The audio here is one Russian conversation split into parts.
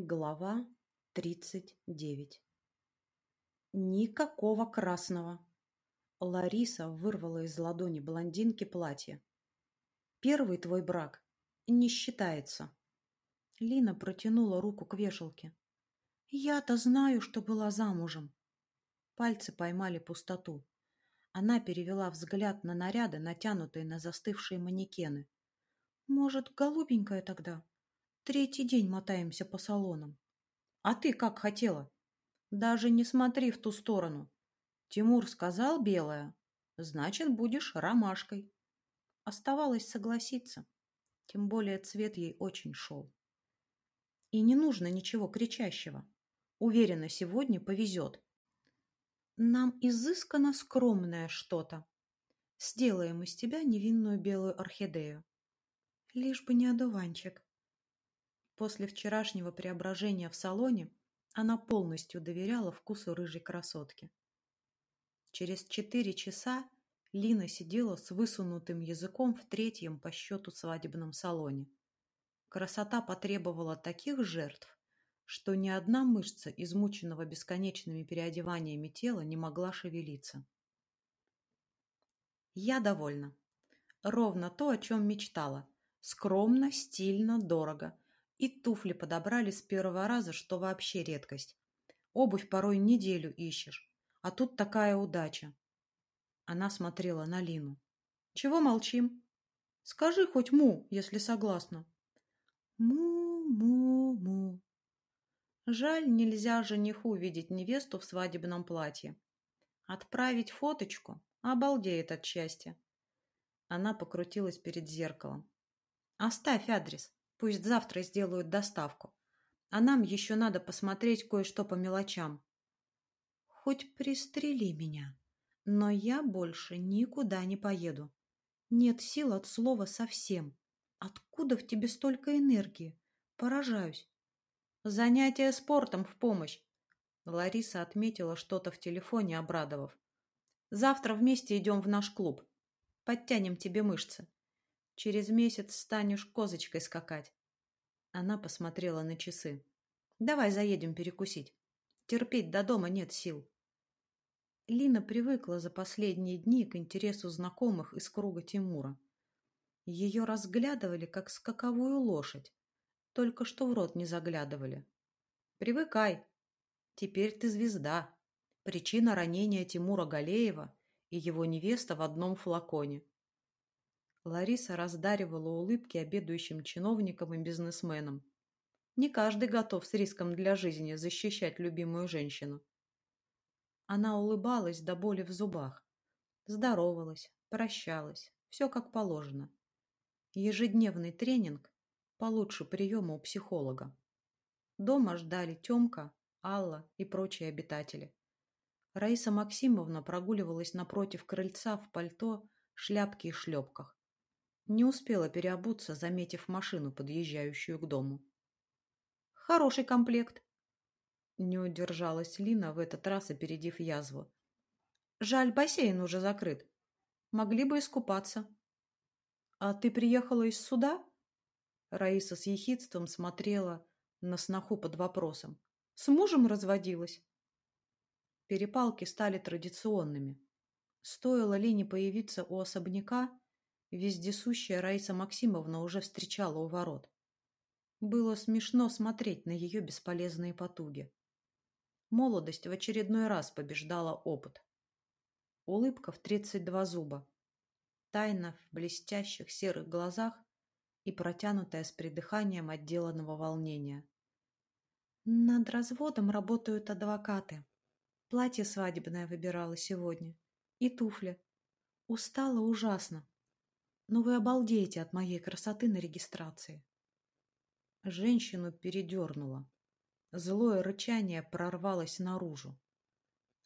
Глава тридцать девять Никакого красного. Лариса вырвала из ладони блондинки платье. Первый твой брак не считается. Лина протянула руку к вешалке. Я-то знаю, что была замужем. Пальцы поймали пустоту. Она перевела взгляд на наряды, натянутые на застывшие манекены. Может, голубенькая тогда? Третий день мотаемся по салонам. А ты как хотела? Даже не смотри в ту сторону. Тимур сказал белая, значит, будешь ромашкой. Оставалось согласиться. Тем более цвет ей очень шел. И не нужно ничего кричащего. Уверена, сегодня повезет. Нам изысканно скромное что-то. Сделаем из тебя невинную белую орхидею. Лишь бы не одуванчик. После вчерашнего преображения в салоне она полностью доверяла вкусу рыжей красотки. Через четыре часа Лина сидела с высунутым языком в третьем по счету свадебном салоне. Красота потребовала таких жертв, что ни одна мышца, измученного бесконечными переодеваниями тела, не могла шевелиться. Я довольна. Ровно то, о чем мечтала. Скромно, стильно, дорого – и туфли подобрали с первого раза, что вообще редкость. Обувь порой неделю ищешь, а тут такая удача. Она смотрела на Лину. Чего молчим? Скажи хоть му, если согласна. Му-му-му. Жаль, нельзя жениху видеть невесту в свадебном платье. Отправить фоточку? Обалдеет от счастья. Она покрутилась перед зеркалом. Оставь адрес. Пусть завтра сделают доставку. А нам еще надо посмотреть кое-что по мелочам. Хоть пристрели меня, но я больше никуда не поеду. Нет сил от слова совсем. Откуда в тебе столько энергии? Поражаюсь. Занятие спортом в помощь. Лариса отметила что-то в телефоне, обрадовав. Завтра вместе идем в наш клуб. Подтянем тебе мышцы. Через месяц станешь козочкой скакать. Она посмотрела на часы. Давай заедем перекусить. Терпеть до дома нет сил. Лина привыкла за последние дни к интересу знакомых из круга Тимура. Ее разглядывали, как скаковую лошадь. Только что в рот не заглядывали. Привыкай. Теперь ты звезда. Причина ранения Тимура Галеева и его невеста в одном флаконе. Лариса раздаривала улыбки обедающим чиновникам и бизнесменам. Не каждый готов с риском для жизни защищать любимую женщину. Она улыбалась до боли в зубах. Здоровалась, прощалась, все как положено. Ежедневный тренинг получше приема у психолога. Дома ждали Темка, Алла и прочие обитатели. Раиса Максимовна прогуливалась напротив крыльца в пальто, шляпке и шлепках. Не успела переобуться, заметив машину, подъезжающую к дому. «Хороший комплект!» Не удержалась Лина в этот раз, опередив язву. «Жаль, бассейн уже закрыт. Могли бы искупаться». «А ты приехала из суда?» Раиса с ехидством смотрела на сноху под вопросом. «С мужем разводилась?» Перепалки стали традиционными. Стоило Лине появиться у особняка, Вездесущая Раиса Максимовна уже встречала у ворот. Было смешно смотреть на ее бесполезные потуги. Молодость в очередной раз побеждала опыт. Улыбка в тридцать два зуба. Тайна в блестящих серых глазах и протянутая с придыханием отделанного волнения. Над разводом работают адвокаты. Платье свадебное выбирала сегодня. И туфли. Устала ужасно. Но вы обалдеете от моей красоты на регистрации. Женщину передернуло. Злое рычание прорвалось наружу.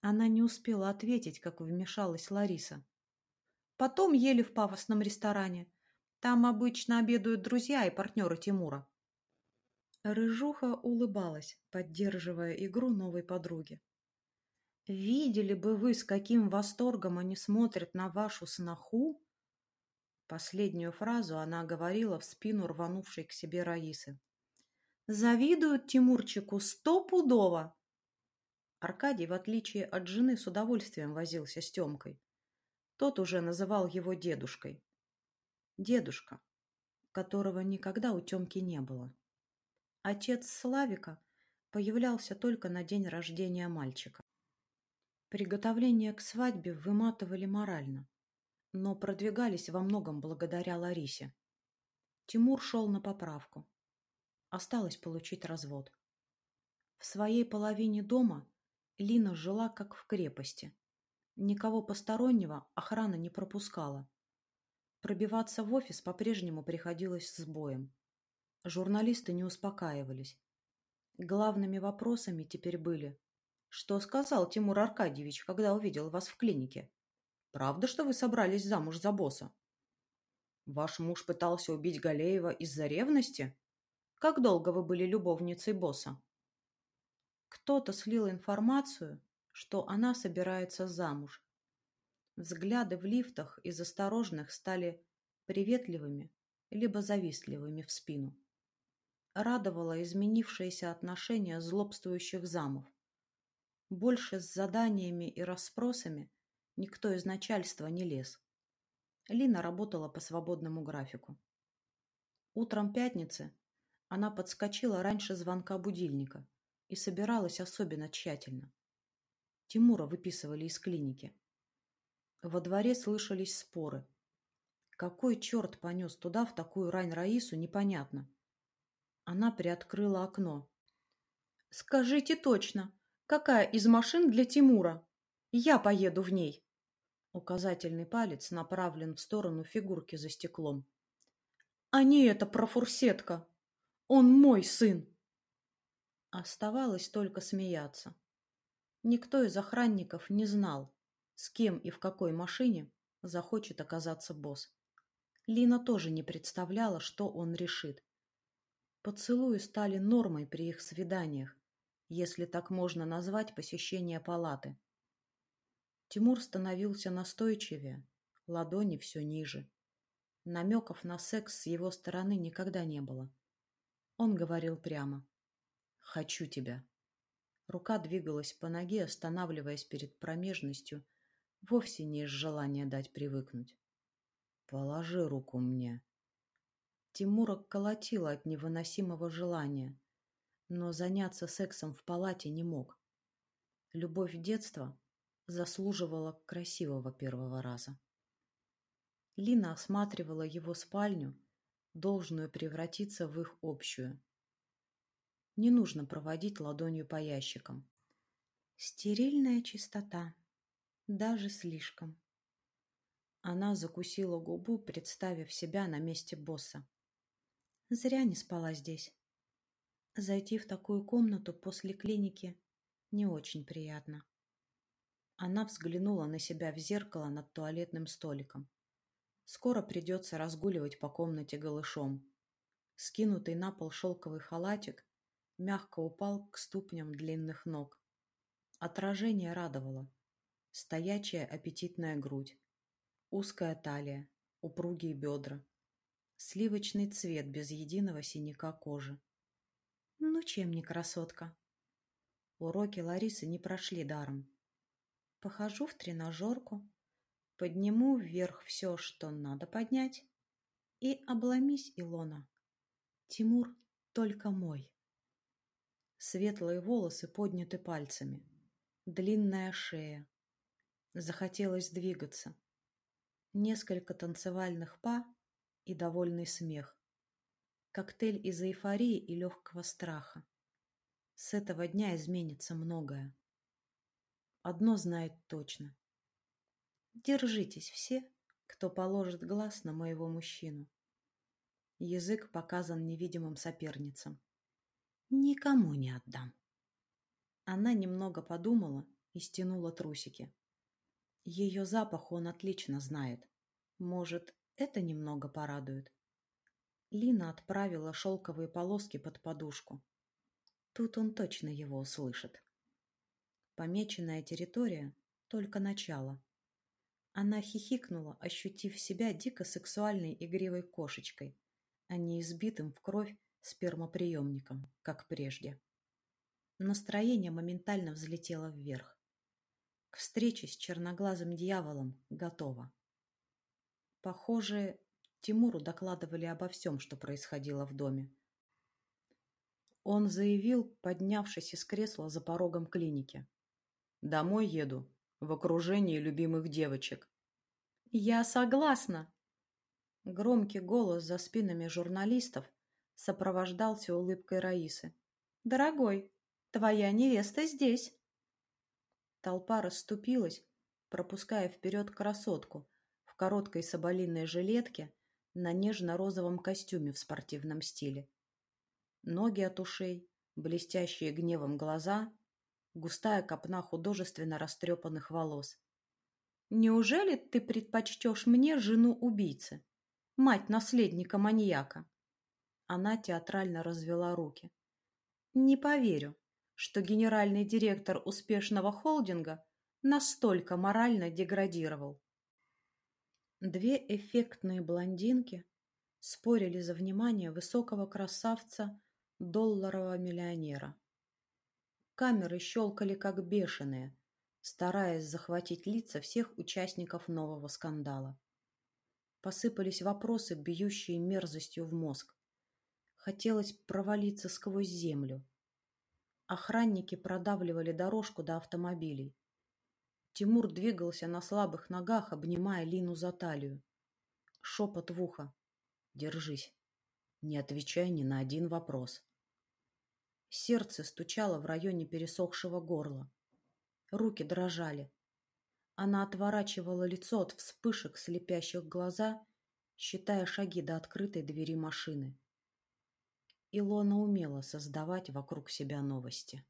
Она не успела ответить, как вмешалась Лариса. Потом ели в пафосном ресторане. Там обычно обедают друзья и партнеры Тимура. Рыжуха улыбалась, поддерживая игру новой подруги. «Видели бы вы, с каким восторгом они смотрят на вашу сноху?» Последнюю фразу она говорила в спину рванувшей к себе Раисы. Завидуют Тимурчику стопудово. Аркадий, в отличие от жены, с удовольствием возился с Темкой. Тот уже называл его дедушкой. Дедушка, которого никогда у Темки не было. Отец Славика появлялся только на день рождения мальчика. Приготовления к свадьбе выматывали морально, но продвигались во многом благодаря Ларисе. Тимур шел на поправку. Осталось получить развод. В своей половине дома Лина жила как в крепости. Никого постороннего охрана не пропускала. Пробиваться в офис по-прежнему приходилось с боем. Журналисты не успокаивались. Главными вопросами теперь были «Что сказал Тимур Аркадьевич, когда увидел вас в клинике? Правда, что вы собрались замуж за босса?» «Ваш муж пытался убить Галеева из-за ревности? Как долго вы были любовницей босса?» Кто-то слил информацию, что она собирается замуж. Взгляды в лифтах из осторожных стали приветливыми либо завистливыми в спину. Радовало изменившееся отношение злобствующих замов. Больше с заданиями и расспросами никто из начальства не лез. Лина работала по свободному графику. Утром пятницы она подскочила раньше звонка будильника и собиралась особенно тщательно. Тимура выписывали из клиники. Во дворе слышались споры. Какой черт понес туда в такую рань Раису, непонятно. Она приоткрыла окно. «Скажите точно, Какая из машин для Тимура? Я поеду в ней. Указательный палец направлен в сторону фигурки за стеклом. А не эта профурсетка. Он мой сын. Оставалось только смеяться. Никто из охранников не знал, с кем и в какой машине захочет оказаться босс. Лина тоже не представляла, что он решит. Поцелуи стали нормой при их свиданиях, если так можно назвать посещение палаты. Тимур становился настойчивее, ладони все ниже. Намеков на секс с его стороны никогда не было. Он говорил прямо. «Хочу тебя». Рука двигалась по ноге, останавливаясь перед промежностью, вовсе не из желания дать привыкнуть. «Положи руку мне». Тимура колотила от невыносимого желания но заняться сексом в палате не мог. Любовь детства заслуживала красивого первого раза. Лина осматривала его спальню, должную превратиться в их общую. Не нужно проводить ладонью по ящикам. Стерильная чистота. Даже слишком. Она закусила губу, представив себя на месте босса. Зря не спала здесь. Зайти в такую комнату после клиники не очень приятно. Она взглянула на себя в зеркало над туалетным столиком. Скоро придется разгуливать по комнате голышом. Скинутый на пол шелковый халатик мягко упал к ступням длинных ног. Отражение радовало. Стоячая аппетитная грудь, узкая талия, упругие бедра, сливочный цвет без единого синяка кожи. Ну, чем не красотка? Уроки Ларисы не прошли даром. Похожу в тренажерку, подниму вверх все, что надо поднять, и обломись, Илона. Тимур только мой. Светлые волосы подняты пальцами, длинная шея. Захотелось двигаться. Несколько танцевальных па и довольный смех. Коктейль из эйфории и легкого страха. С этого дня изменится многое. Одно знает точно. Держитесь все, кто положит глаз на моего мужчину. Язык показан невидимым соперницам. Никому не отдам. Она немного подумала и стянула трусики. Ее запах он отлично знает. Может, это немного порадует. Лина отправила шелковые полоски под подушку. Тут он точно его услышит. Помеченная территория — только начало. Она хихикнула, ощутив себя дико сексуальной игривой кошечкой, а не избитым в кровь спермоприемником, как прежде. Настроение моментально взлетело вверх. К встрече с черноглазым дьяволом готово. Похоже, Тимуру докладывали обо всем, что происходило в доме. Он заявил, поднявшись из кресла за порогом клиники. «Домой еду, в окружении любимых девочек». «Я согласна!» Громкий голос за спинами журналистов сопровождался улыбкой Раисы. «Дорогой, твоя невеста здесь!» Толпа расступилась, пропуская вперед красотку в короткой соболиной жилетке на нежно-розовом костюме в спортивном стиле. Ноги от ушей, блестящие гневом глаза, густая копна художественно растрепанных волос. «Неужели ты предпочтешь мне жену убийцы, мать наследника маньяка?» Она театрально развела руки. «Не поверю что генеральный директор успешного холдинга настолько морально деградировал. Две эффектные блондинки спорили за внимание высокого красавца долларового миллионера. Камеры щелкали как бешеные, стараясь захватить лица всех участников нового скандала. Посыпались вопросы, бьющие мерзостью в мозг. Хотелось провалиться сквозь землю. Охранники продавливали дорожку до автомобилей. Тимур двигался на слабых ногах, обнимая Лину за талию. Шепот в ухо. «Держись. Не отвечай ни на один вопрос». Сердце стучало в районе пересохшего горла. Руки дрожали. Она отворачивала лицо от вспышек слепящих глаза, считая шаги до открытой двери машины. Илона умела создавать вокруг себя новости.